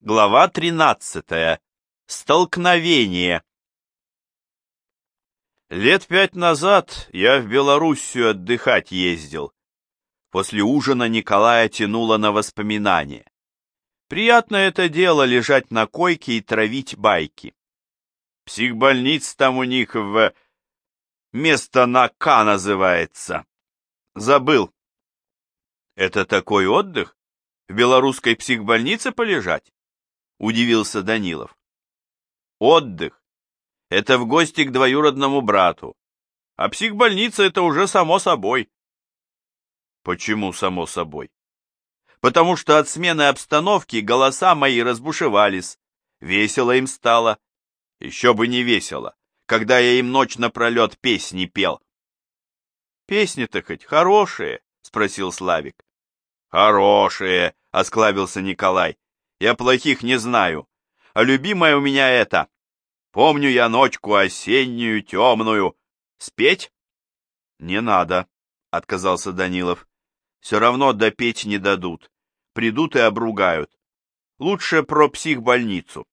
Глава 13. Столкновение. Лет пять назад я в Белоруссию отдыхать ездил. После ужина Николая тянуло на воспоминания. Приятно это дело лежать на койке и травить байки. Психбольниц там у них в... Место на К называется. Забыл. Это такой отдых? В белорусской психбольнице полежать? Удивился Данилов. Отдых. Это в гости к двоюродному брату. А психбольница это уже само собой. Почему само собой? Потому что от смены обстановки голоса мои разбушевались. Весело им стало. Еще бы не весело, когда я им ночь напролет песни пел. Песни-то хоть хорошие, спросил Славик. Хорошие, осклабился Николай. Я плохих не знаю. А любимая у меня это. Помню я ночку осеннюю, темную. Спеть? Не надо, отказался Данилов. Все равно допеть не дадут. Придут и обругают. Лучше про психбольницу.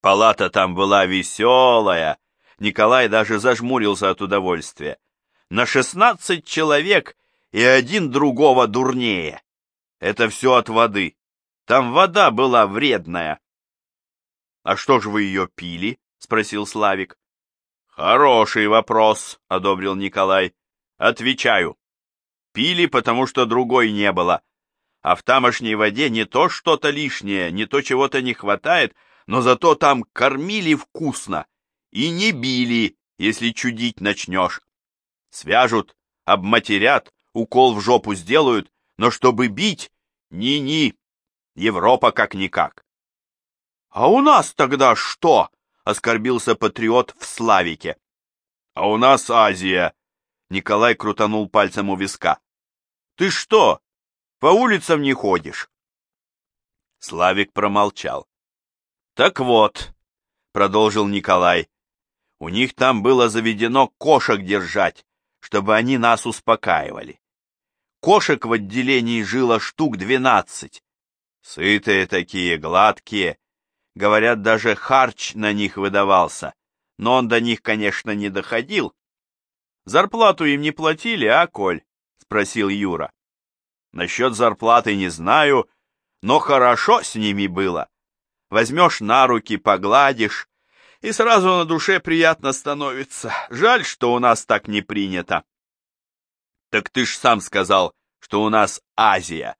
Палата там была веселая. Николай даже зажмурился от удовольствия. На шестнадцать человек и один другого дурнее. Это все от воды. Там вода была вредная. — А что ж вы ее пили? — спросил Славик. — Хороший вопрос, — одобрил Николай. — Отвечаю. Пили, потому что другой не было. А в тамошней воде не то что-то лишнее, не то чего-то не хватает, но зато там кормили вкусно и не били, если чудить начнешь. Свяжут, обматерят, укол в жопу сделают, но чтобы бить, ни-ни, Европа как-никак. — А у нас тогда что? — оскорбился патриот в Славике. — А у нас Азия. Николай крутанул пальцем у виска. — Ты что, по улицам не ходишь? Славик промолчал. — Так вот, — продолжил Николай, — у них там было заведено кошек держать, чтобы они нас успокаивали. Кошек в отделении жило штук двенадцать. Сытые такие, гладкие. Говорят, даже харч на них выдавался. Но он до них, конечно, не доходил. Зарплату им не платили, а, Коль? Спросил Юра. Насчет зарплаты не знаю, но хорошо с ними было. Возьмешь на руки, погладишь, и сразу на душе приятно становится. Жаль, что у нас так не принято. Так ты ж сам сказал, что у нас Азия.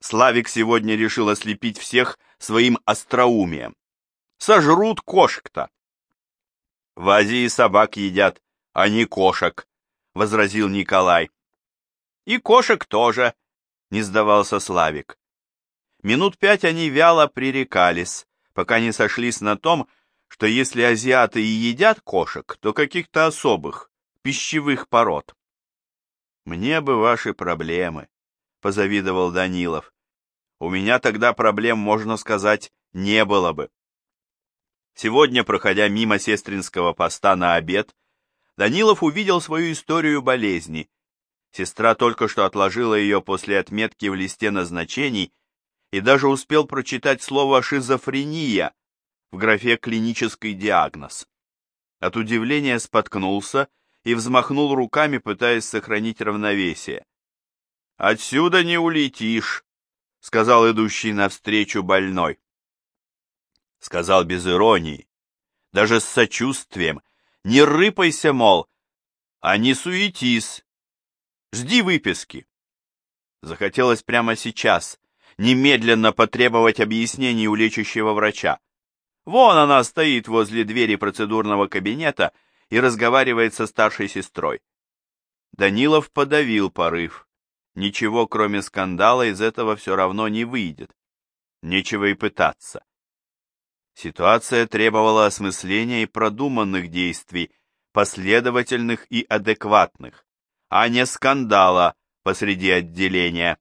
Славик сегодня решил ослепить всех своим остроумием. Сожрут кошек-то. В Азии собак едят, а не кошек, возразил Николай. И кошек тоже, не сдавался Славик. Минут пять они вяло пререкались, пока не сошлись на том, что если азиаты и едят кошек, то каких-то особых, пищевых пород. «Мне бы ваши проблемы», — позавидовал Данилов. «У меня тогда проблем, можно сказать, не было бы». Сегодня, проходя мимо сестринского поста на обед, Данилов увидел свою историю болезни. Сестра только что отложила ее после отметки в листе назначений и даже успел прочитать слово «шизофрения» в графе «клинический диагноз». От удивления споткнулся и взмахнул руками, пытаясь сохранить равновесие. «Отсюда не улетишь», — сказал идущий навстречу больной. Сказал без иронии, даже с сочувствием. «Не рыпайся, мол, а не суетись. Жди выписки». Захотелось прямо сейчас, немедленно потребовать объяснений у лечащего врача. Вон она стоит возле двери процедурного кабинета и разговаривает со старшей сестрой. Данилов подавил порыв. Ничего, кроме скандала, из этого все равно не выйдет. Нечего и пытаться. Ситуация требовала осмысления и продуманных действий, последовательных и адекватных, а не скандала посреди отделения.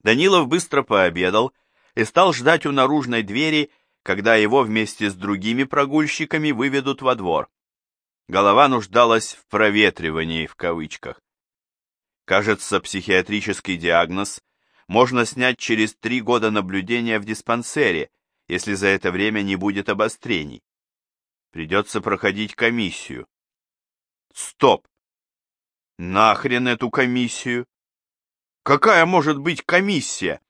Данилов быстро пообедал и стал ждать у наружной двери, когда его вместе с другими прогульщиками выведут во двор. Голова нуждалась в проветривании в кавычках. Кажется, психиатрический диагноз можно снять через три года наблюдения в диспансере, если за это время не будет обострений. Придется проходить комиссию. Стоп! Нахрен эту комиссию? Какая может быть комиссия?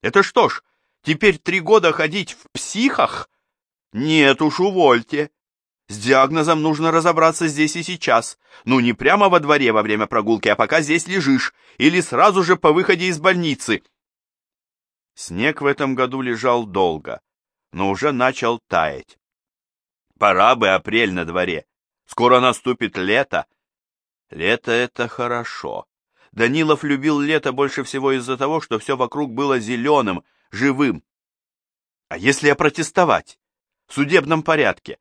Это что ж, теперь три года ходить в психах? Нет уж, увольте. С диагнозом нужно разобраться здесь и сейчас. Ну, не прямо во дворе во время прогулки, а пока здесь лежишь, или сразу же по выходе из больницы. Снег в этом году лежал долго, но уже начал таять. Пора бы апрель на дворе. Скоро наступит лето. Лето — это хорошо. Данилов любил лето больше всего из-за того, что все вокруг было зеленым, живым. А если опротестовать? В судебном порядке?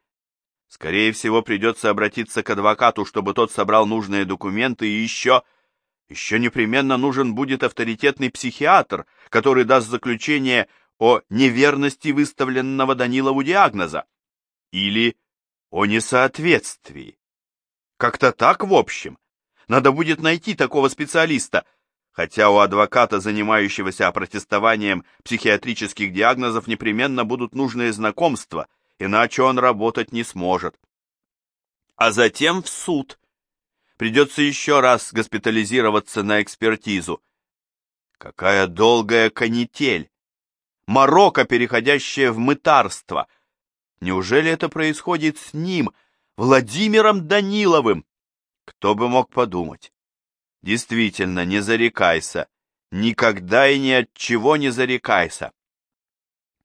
Скорее всего, придется обратиться к адвокату, чтобы тот собрал нужные документы, и еще... Еще непременно нужен будет авторитетный психиатр, который даст заключение о неверности выставленного Данилову диагноза. Или о несоответствии. Как-то так, в общем. Надо будет найти такого специалиста, хотя у адвоката, занимающегося опротестованием психиатрических диагнозов, непременно будут нужные знакомства — иначе он работать не сможет. А затем в суд. Придется еще раз госпитализироваться на экспертизу. Какая долгая канитель! Марокко, переходящее в мытарство. Неужели это происходит с ним, Владимиром Даниловым? Кто бы мог подумать? Действительно, не зарекайся. Никогда и ни от чего не зарекайся.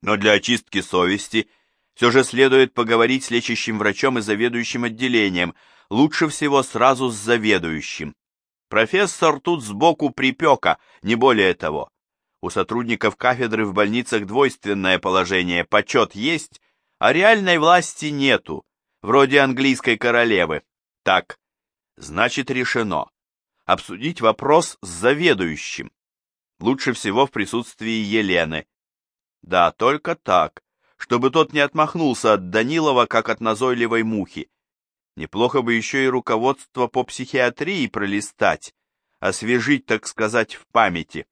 Но для очистки совести – все же следует поговорить с лечащим врачом и заведующим отделением, лучше всего сразу с заведующим. Профессор тут сбоку припека, не более того. У сотрудников кафедры в больницах двойственное положение, почет есть, а реальной власти нету, вроде английской королевы. Так, значит решено. Обсудить вопрос с заведующим. Лучше всего в присутствии Елены. Да, только так чтобы тот не отмахнулся от Данилова, как от назойливой мухи. Неплохо бы еще и руководство по психиатрии пролистать, освежить, так сказать, в памяти.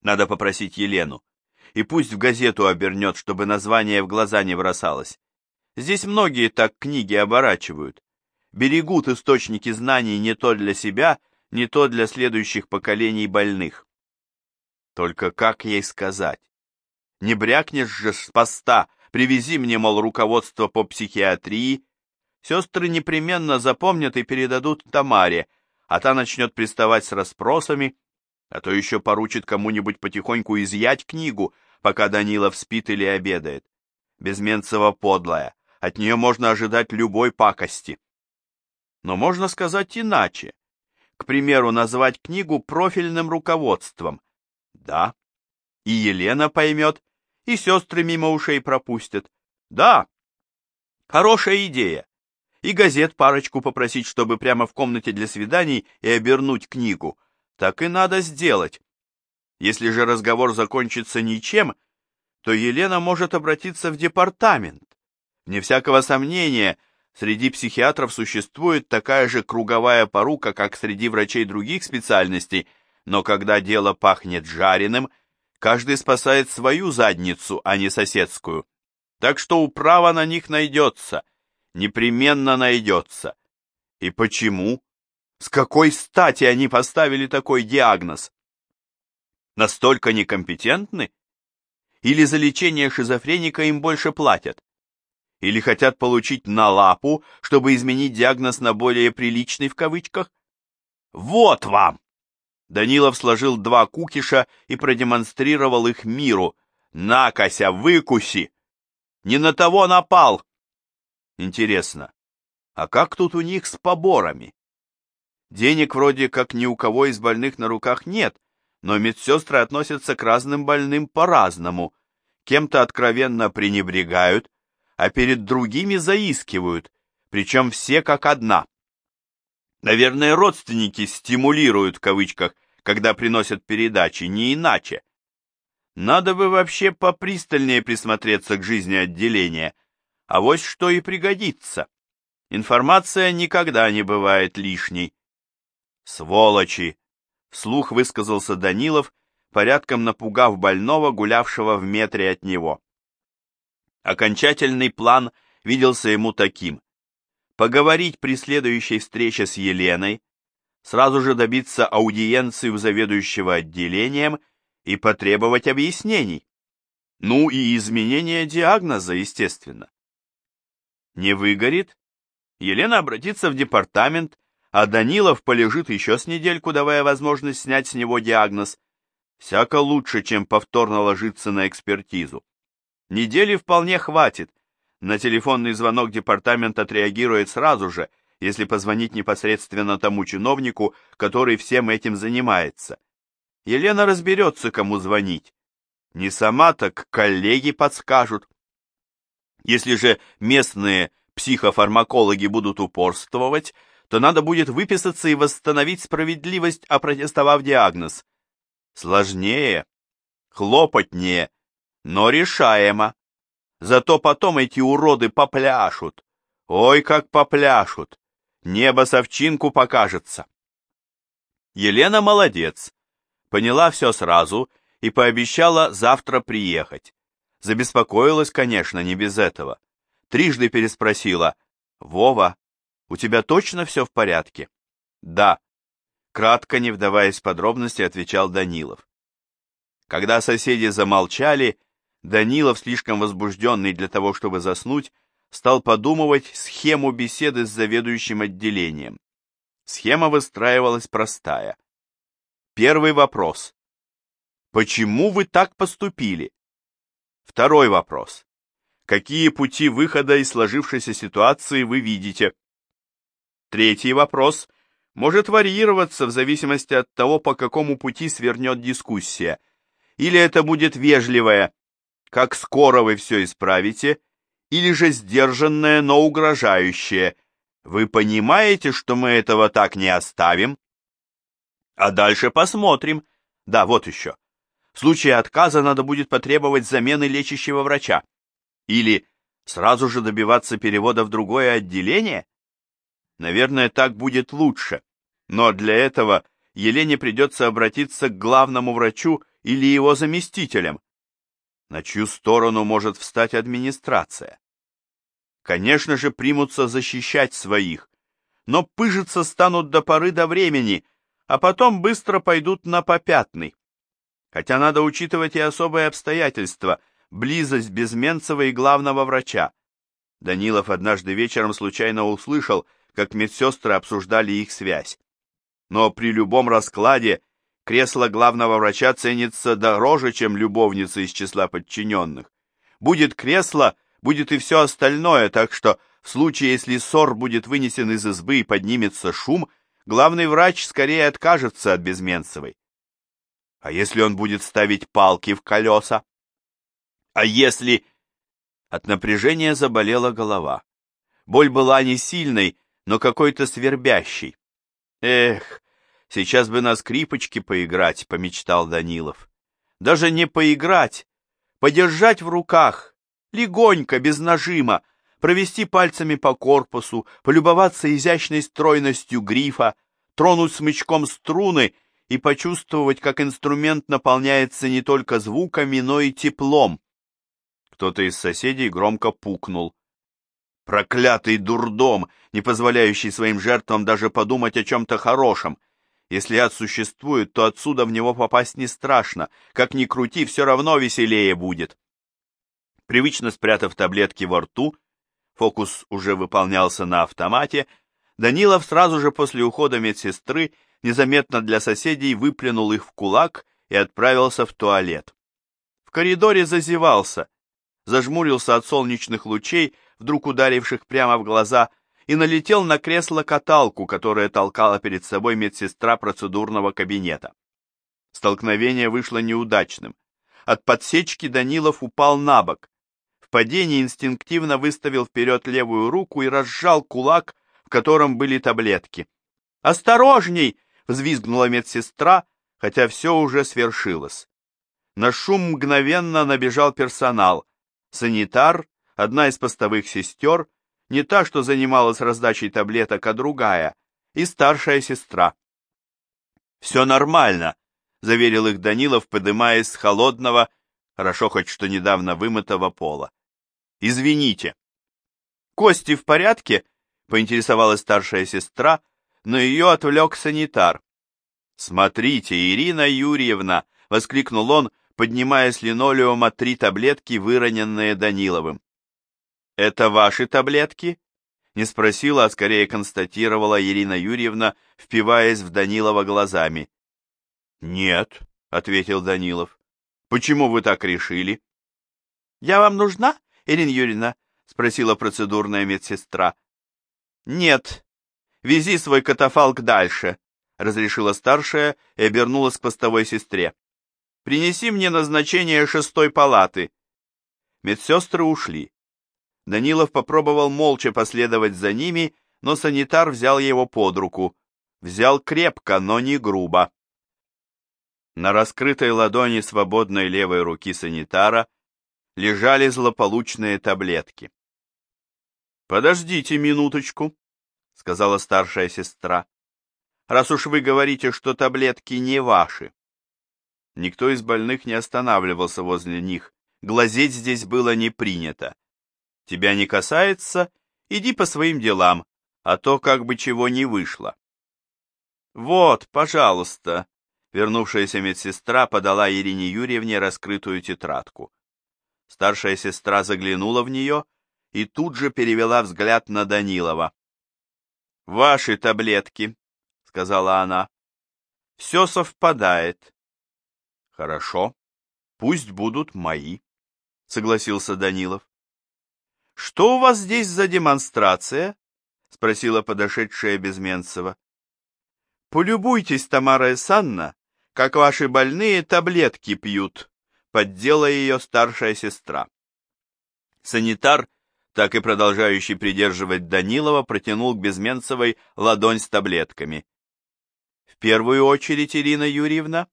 Надо попросить Елену. И пусть в газету обернет, чтобы название в глаза не бросалось. Здесь многие так книги оборачивают. Берегут источники знаний не то для себя, не то для следующих поколений больных. Только как ей сказать? Не брякнешь же с поста, привези мне, мол, руководство по психиатрии. Сестры непременно запомнят и передадут Тамаре, а та начнет приставать с расспросами, а то еще поручит кому-нибудь потихоньку изъять книгу, пока Данилов спит или обедает. Безменцева подлая, от нее можно ожидать любой пакости. Но можно сказать иначе. К примеру, назвать книгу профильным руководством. Да, и Елена поймет, и сестры мимо ушей пропустят. Да, хорошая идея. И газет парочку попросить, чтобы прямо в комнате для свиданий и обернуть книгу. Так и надо сделать. Если же разговор закончится ничем, то Елена может обратиться в департамент. Вне всякого сомнения, среди психиатров существует такая же круговая порука, как среди врачей других специальностей, но когда дело пахнет жареным – Каждый спасает свою задницу, а не соседскую. Так что управа на них найдется. Непременно найдется. И почему? С какой стати они поставили такой диагноз? Настолько некомпетентны? Или за лечение шизофреника им больше платят? Или хотят получить на лапу, чтобы изменить диагноз на более приличный в кавычках? Вот вам! Данилов сложил два кукиша и продемонстрировал их миру. «Накося, выкуси! Не на того напал!» Интересно, а как тут у них с поборами? Денег вроде как ни у кого из больных на руках нет, но медсестры относятся к разным больным по-разному. Кем-то откровенно пренебрегают, а перед другими заискивают, причем все как одна. Наверное, родственники стимулируют в кавычках когда приносят передачи, не иначе. Надо бы вообще попристальнее присмотреться к жизни отделения, а вот что и пригодится. Информация никогда не бывает лишней. Сволочи! Вслух высказался Данилов, порядком напугав больного, гулявшего в метре от него. Окончательный план виделся ему таким. Поговорить при следующей встрече с Еленой, сразу же добиться аудиенции у заведующего отделением и потребовать объяснений. Ну и изменение диагноза, естественно. Не выгорит? Елена обратится в департамент, а Данилов полежит еще с недельку, давая возможность снять с него диагноз. Всяко лучше, чем повторно ложиться на экспертизу. Недели вполне хватит. На телефонный звонок департамент отреагирует сразу же, если позвонить непосредственно тому чиновнику, который всем этим занимается. Елена разберется, кому звонить. Не сама, так коллеги подскажут. Если же местные психофармакологи будут упорствовать, то надо будет выписаться и восстановить справедливость, опротестовав диагноз. Сложнее, хлопотнее, но решаемо. Зато потом эти уроды попляшут. Ой, как попляшут. Небо совчинку покажется. Елена молодец. Поняла все сразу и пообещала завтра приехать. Забеспокоилась, конечно, не без этого. Трижды переспросила. «Вова, у тебя точно все в порядке?» «Да», — кратко, не вдаваясь в подробности, отвечал Данилов. Когда соседи замолчали, Данилов, слишком возбужденный для того, чтобы заснуть, стал подумывать схему беседы с заведующим отделением. Схема выстраивалась простая. Первый вопрос. Почему вы так поступили? Второй вопрос. Какие пути выхода из сложившейся ситуации вы видите? Третий вопрос может варьироваться в зависимости от того, по какому пути свернет дискуссия. Или это будет вежливое «как скоро вы все исправите», или же сдержанное, но угрожающее «вы понимаете, что мы этого так не оставим?» А дальше посмотрим. Да, вот еще. В случае отказа надо будет потребовать замены лечащего врача. Или сразу же добиваться перевода в другое отделение? Наверное, так будет лучше. Но для этого Елене придется обратиться к главному врачу или его заместителям. На чью сторону может встать администрация? Конечно же, примутся защищать своих, но пыжиться станут до поры до времени, а потом быстро пойдут на попятный. Хотя надо учитывать и особые обстоятельства, близость Безменцева и главного врача. Данилов однажды вечером случайно услышал, как медсестры обсуждали их связь. Но при любом раскладе кресло главного врача ценится дороже, чем любовница из числа подчиненных. Будет кресло, будет и все остальное, так что в случае, если ссор будет вынесен из избы и поднимется шум, главный врач скорее откажется от Безменцевой. А если он будет ставить палки в колеса? А если... От напряжения заболела голова. Боль была не сильной, но какой-то свербящий. «Эх, сейчас бы на скрипочке поиграть», — помечтал Данилов. «Даже не поиграть, подержать в руках, легонько, без нажима, провести пальцами по корпусу, полюбоваться изящной стройностью грифа, тронуть смычком струны и почувствовать, как инструмент наполняется не только звуками, но и теплом». Кто-то из соседей громко пукнул. Проклятый дурдом, не позволяющий своим жертвам даже подумать о чем-то хорошем. Если ад существует, то отсюда в него попасть не страшно. Как ни крути, все равно веселее будет. Привычно спрятав таблетки во рту, фокус уже выполнялся на автомате, Данилов сразу же после ухода медсестры незаметно для соседей выплюнул их в кулак и отправился в туалет. В коридоре зазевался, зажмурился от солнечных лучей, вдруг ударивших прямо в глаза, и налетел на кресло-каталку, которое толкала перед собой медсестра процедурного кабинета. Столкновение вышло неудачным. От подсечки Данилов упал на бок. Падении инстинктивно выставил вперед левую руку и разжал кулак, в котором были таблетки. «Осторожней!» — взвизгнула медсестра, хотя все уже свершилось. На шум мгновенно набежал персонал. Санитар, одна из постовых сестер, не та, что занималась раздачей таблеток, а другая, и старшая сестра. «Все нормально», заверил их Данилов, подымаясь с холодного, хорошо хоть что недавно вымытого пола. Извините. Кости в порядке? Поинтересовалась старшая сестра, но ее отвлек санитар. Смотрите, Ирина Юрьевна! Воскликнул он, поднимая с линолеума три таблетки, выроненные Даниловым. «Это ваши таблетки?» Не спросила, а скорее констатировала Ирина Юрьевна, впиваясь в Данилова глазами. «Нет», — ответил Данилов. «Почему вы так решили?» «Я вам нужна, Ирина Юрьевна?» — спросила процедурная медсестра. «Нет. Вези свой катафалк дальше», — разрешила старшая и обернулась к постовой сестре. «Принеси мне назначение шестой палаты». Медсестры ушли. Данилов попробовал молча последовать за ними, но санитар взял его под руку. Взял крепко, но не грубо. На раскрытой ладони свободной левой руки санитара лежали злополучные таблетки. «Подождите минуточку», — сказала старшая сестра, «раз уж вы говорите, что таблетки не ваши». Никто из больных не останавливался возле них, глазеть здесь было не принято. Тебя не касается, иди по своим делам, а то как бы чего не вышло. Вот, пожалуйста, вернувшаяся медсестра подала Ирине Юрьевне раскрытую тетрадку. Старшая сестра заглянула в нее и тут же перевела взгляд на Данилова. «Ваши таблетки», — сказала она. «Все совпадает». «Хорошо, пусть будут мои», — согласился Данилов. «Что у вас здесь за демонстрация?» — спросила подошедшая Безменцева. «Полюбуйтесь, Тамара Исанна, как ваши больные таблетки пьют», — поддела ее старшая сестра. Санитар, так и продолжающий придерживать Данилова, протянул к Безменцевой ладонь с таблетками. «В первую очередь, Ирина Юрьевна,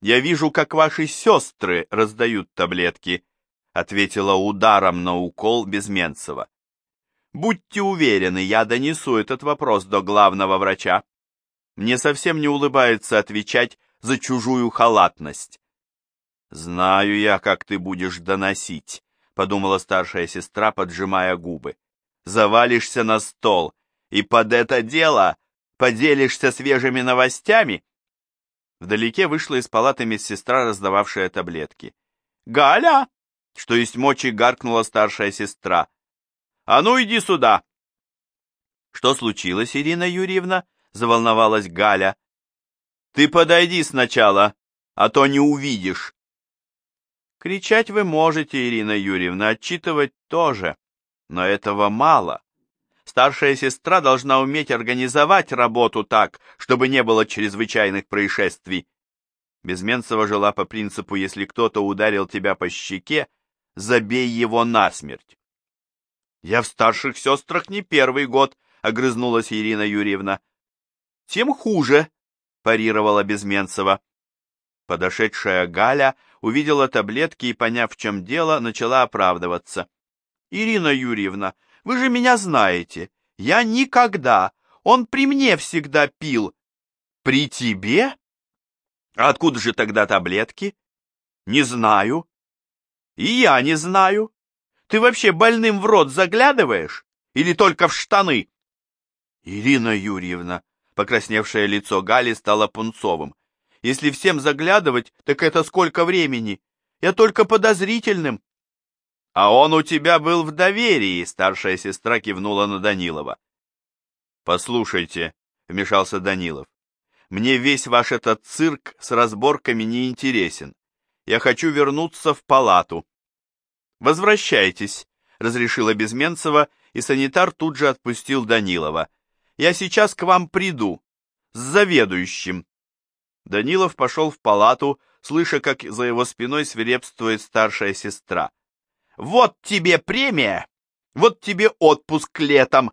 я вижу, как ваши сестры раздают таблетки», ответила ударом на укол Безменцева. Будьте уверены, я донесу этот вопрос до главного врача. Мне совсем не улыбается отвечать за чужую халатность. Знаю я, как ты будешь доносить, подумала старшая сестра, поджимая губы. Завалишься на стол и под это дело поделишься свежими новостями. Вдалеке вышла из палаты медсестра, раздававшая таблетки. «Галя!» что есть мочи гаркнула старшая сестра. «А ну иди сюда!» «Что случилось, Ирина Юрьевна?» — заволновалась Галя. «Ты подойди сначала, а то не увидишь». Кричать вы можете, Ирина Юрьевна, отчитывать тоже, но этого мало. Старшая сестра должна уметь организовать работу так, чтобы не было чрезвычайных происшествий. Безменцева жила по принципу, если кто-то ударил тебя по щеке, забей его насмерть. Я в старших сестрах не первый год, огрызнулась Ирина Юрьевна. Тем хуже, парировала Безменцева. Подошедшая Галя увидела таблетки и, поняв, в чем дело, начала оправдываться. «Ирина Юрьевна, вы же меня знаете. Я никогда. Он при мне всегда пил». «При тебе? А откуда же тогда таблетки?» «Не знаю. И я не знаю. Ты вообще больным в рот заглядываешь? Или только в штаны? Ирина Юрьевна, покрасневшее лицо Гали стало пунцовым. Если всем заглядывать, так это сколько времени? Я только подозрительным. А он у тебя был в доверии, старшая сестра кивнула на Данилова. Послушайте, вмешался Данилов, мне весь ваш этот цирк с разборками не интересен. Я хочу вернуться в палату. Возвращайтесь, разрешила Безменцева, и санитар тут же отпустил Данилова. Я сейчас к вам приду. С заведующим. Данилов пошел в палату, слыша, как за его спиной свирепствует старшая сестра. «Вот тебе премия! Вот тебе отпуск летом!»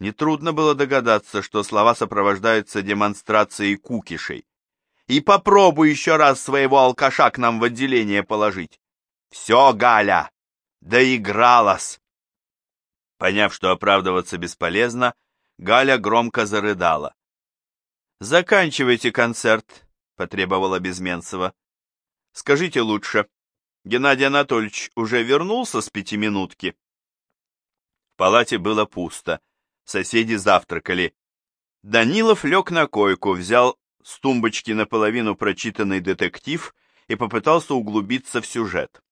Нетрудно было догадаться, что слова сопровождаются демонстрацией кукишей. И попробуй еще раз своего алкаша к нам в отделение положить. Все, Галя, доигралась. Поняв, что оправдываться бесполезно, Галя громко зарыдала. «Заканчивайте концерт», потребовала Безменцева. Скажите лучше, Геннадий Анатольевич уже вернулся с пятиминутки? В палате было пусто, соседи завтракали. Данилов лег на койку, взял с тумбочки наполовину прочитанный детектив и попытался углубиться в сюжет.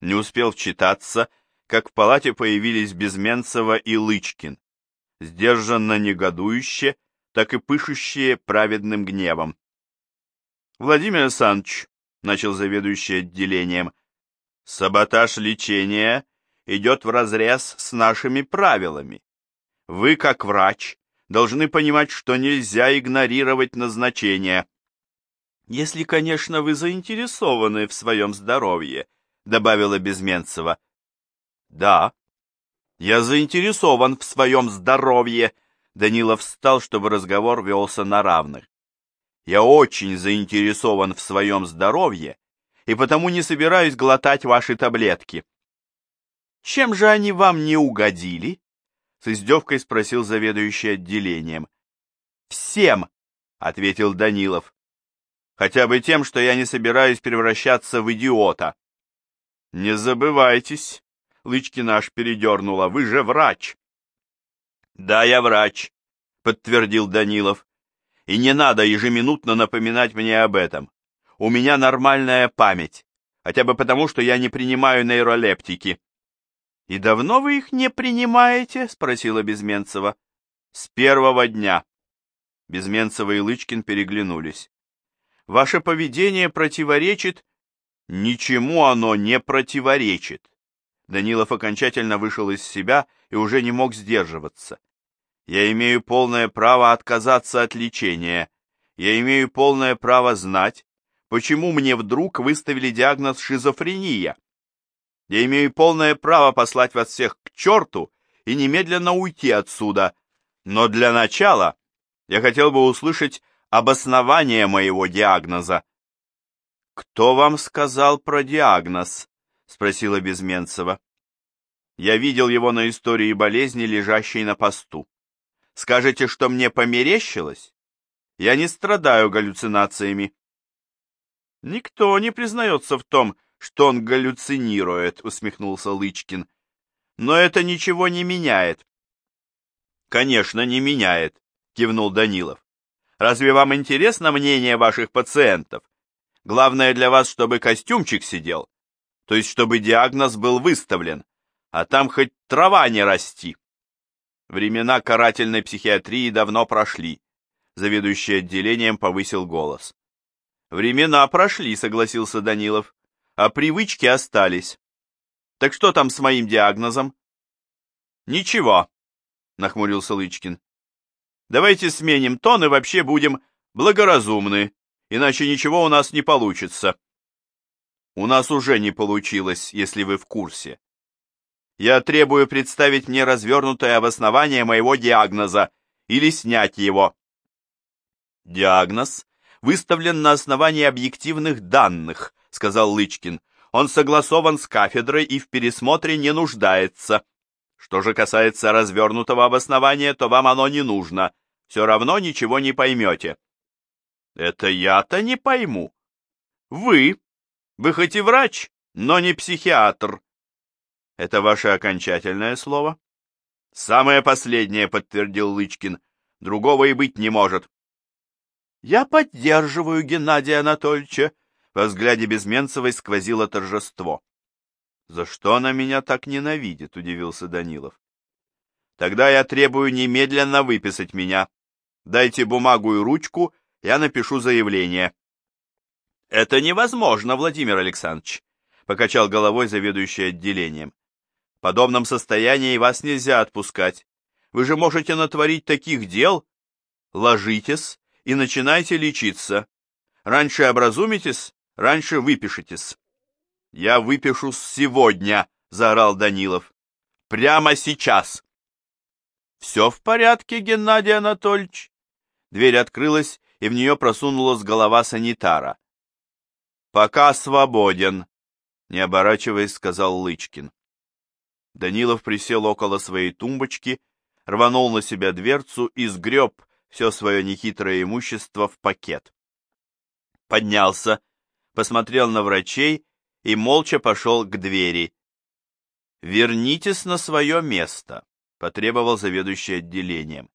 Не успел вчитаться, как в палате появились Безменцева и Лычкин, сдержанно негодующе, так и пышущие праведным гневом. Владимир Александрович, начал заведующий отделением, саботаж лечения идет вразрез с нашими правилами. Вы, как врач, должны понимать, что нельзя игнорировать назначение. Если, конечно, вы заинтересованы в своем здоровье, добавила Безменцева. Да, я заинтересован в своем здоровье. Данилов встал, чтобы разговор велся на равных. Я очень заинтересован в своем здоровье и потому не собираюсь глотать ваши таблетки. Чем же они вам не угодили? С издевкой спросил заведующий отделением. «Всем!» — ответил Данилов. «Хотя бы тем, что я не собираюсь превращаться в идиота». «Не забывайтесь», — Лычкина аж передернула, — «вы же врач». «Да, я врач», — подтвердил Данилов. «И не надо ежеминутно напоминать мне об этом. У меня нормальная память, хотя бы потому, что я не принимаю нейролептики». «И давно вы их не принимаете?» — спросила Безменцева. «С первого дня». Безменцева и Лычкин переглянулись. «Ваше поведение противоречит...» «Ничему оно не противоречит». Данилов окончательно вышел из себя и уже не мог сдерживаться. «Я имею полное право отказаться от лечения. Я имею полное право знать, почему мне вдруг выставили диагноз шизофрения. Я имею полное право послать вас всех к черту и немедленно уйти отсюда. Но для начала я хотел бы услышать обоснование моего диагноза. «Кто вам сказал про диагноз?» — спросила Безменцева. «Я видел его на истории болезни, лежащей на посту. Скажете, что мне померещилось? Я не страдаю галлюцинациями». Никто не признается в том, что он галлюцинирует, усмехнулся Лычкин. Но это ничего не меняет. Конечно, не меняет, кивнул Данилов. Разве вам интересно мнение ваших пациентов? Главное для вас, чтобы костюмчик сидел, то есть чтобы диагноз был выставлен, а там хоть трава не расти. Времена карательной психиатрии давно прошли. Заведующий отделением повысил голос. Времена прошли, согласился Данилов а привычки остались. Так что там с моим диагнозом? Ничего, нахмурился Лычкин. Давайте сменим тон и вообще будем благоразумны, иначе ничего у нас не получится. У нас уже не получилось, если вы в курсе. Я требую представить мне развернутое обоснование моего диагноза или снять его. Диагноз выставлен на основании объективных данных, сказал Лычкин. Он согласован с кафедрой и в пересмотре не нуждается. Что же касается развернутого обоснования, то вам оно не нужно. Все равно ничего не поймете. Это я-то не пойму. Вы. Вы хоть и врач, но не психиатр. Это ваше окончательное слово? Самое последнее, подтвердил Лычкин. Другого и быть не может. Я поддерживаю Геннадия Анатольевича, во взгляде Безменцевой сквозило торжество. «За что она меня так ненавидит?» — удивился Данилов. «Тогда я требую немедленно выписать меня. Дайте бумагу и ручку, я напишу заявление». «Это невозможно, Владимир Александрович», — покачал головой заведующий отделением. «В подобном состоянии вас нельзя отпускать. Вы же можете натворить таких дел. Ложитесь и начинайте лечиться. Раньше образумитесь, Раньше выпишитесь. Я выпишусь сегодня, заорал Данилов. Прямо сейчас. Все в порядке, Геннадий Анатольевич? Дверь открылась, и в нее просунулась голова санитара. Пока свободен, не оборачиваясь, сказал Лычкин. Данилов присел около своей тумбочки, рванул на себя дверцу и сгреб все свое нехитрое имущество в пакет. Поднялся, посмотрел на врачей и молча пошел к двери. «Вернитесь на свое место», — потребовал заведующий отделением.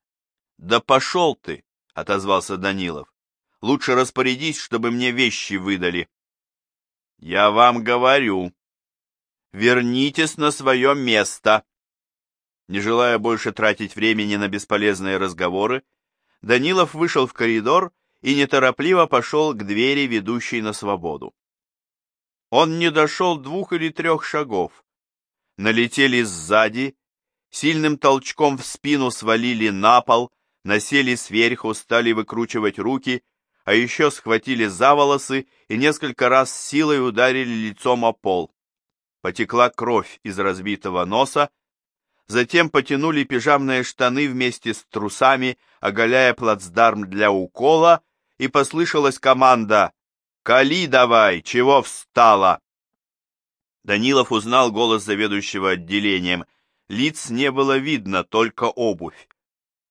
«Да пошел ты!» — отозвался Данилов. «Лучше распорядись, чтобы мне вещи выдали». «Я вам говорю. Вернитесь на свое место!» Не желая больше тратить времени на бесполезные разговоры, Данилов вышел в коридор и неторопливо пошел к двери, ведущей на свободу. Он не дошел двух или трех шагов. Налетели сзади, сильным толчком в спину свалили на пол, насели сверху, стали выкручивать руки, а еще схватили за волосы и несколько раз силой ударили лицом о пол. Потекла кровь из разбитого носа, Затем потянули пижамные штаны вместе с трусами, оголяя плацдарм для укола, и послышалась команда «Кали давай! Чего встала?» Данилов узнал голос заведующего отделением. Лиц не было видно, только обувь.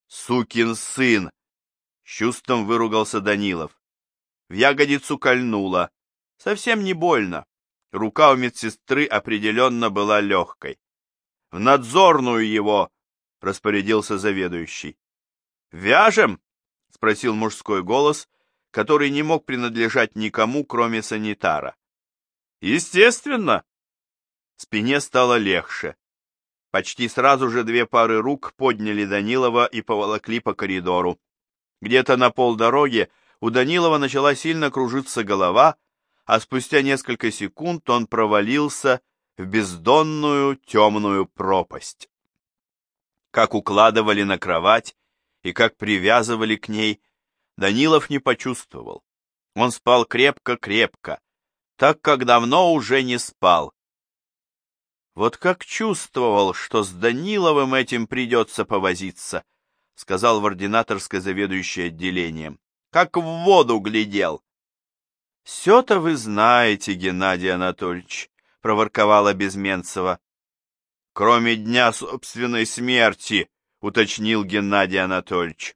«Сукин сын!» Чувством выругался Данилов. В ягодицу кольнуло. Совсем не больно. Рука у медсестры определенно была легкой. В надзорную его, распорядился заведующий. Вяжем? спросил мужской голос, который не мог принадлежать никому, кроме санитара. Естественно. Спине стало легче. Почти сразу же две пары рук подняли Данилова и поволокли по коридору. Где-то на полдороге у Данилова начала сильно кружиться голова, а спустя несколько секунд он провалился в бездонную темную пропасть. Как укладывали на кровать и как привязывали к ней, Данилов не почувствовал. Он спал крепко-крепко, так как давно уже не спал. Вот как чувствовал, что с Даниловым этим придется повозиться, сказал в ординаторской заведующей отделением. Как в воду глядел. Все-то вы знаете, Геннадий Анатольевич, — проворковала Безменцева. «Кроме дня собственной смерти», — уточнил Геннадий Анатольевич.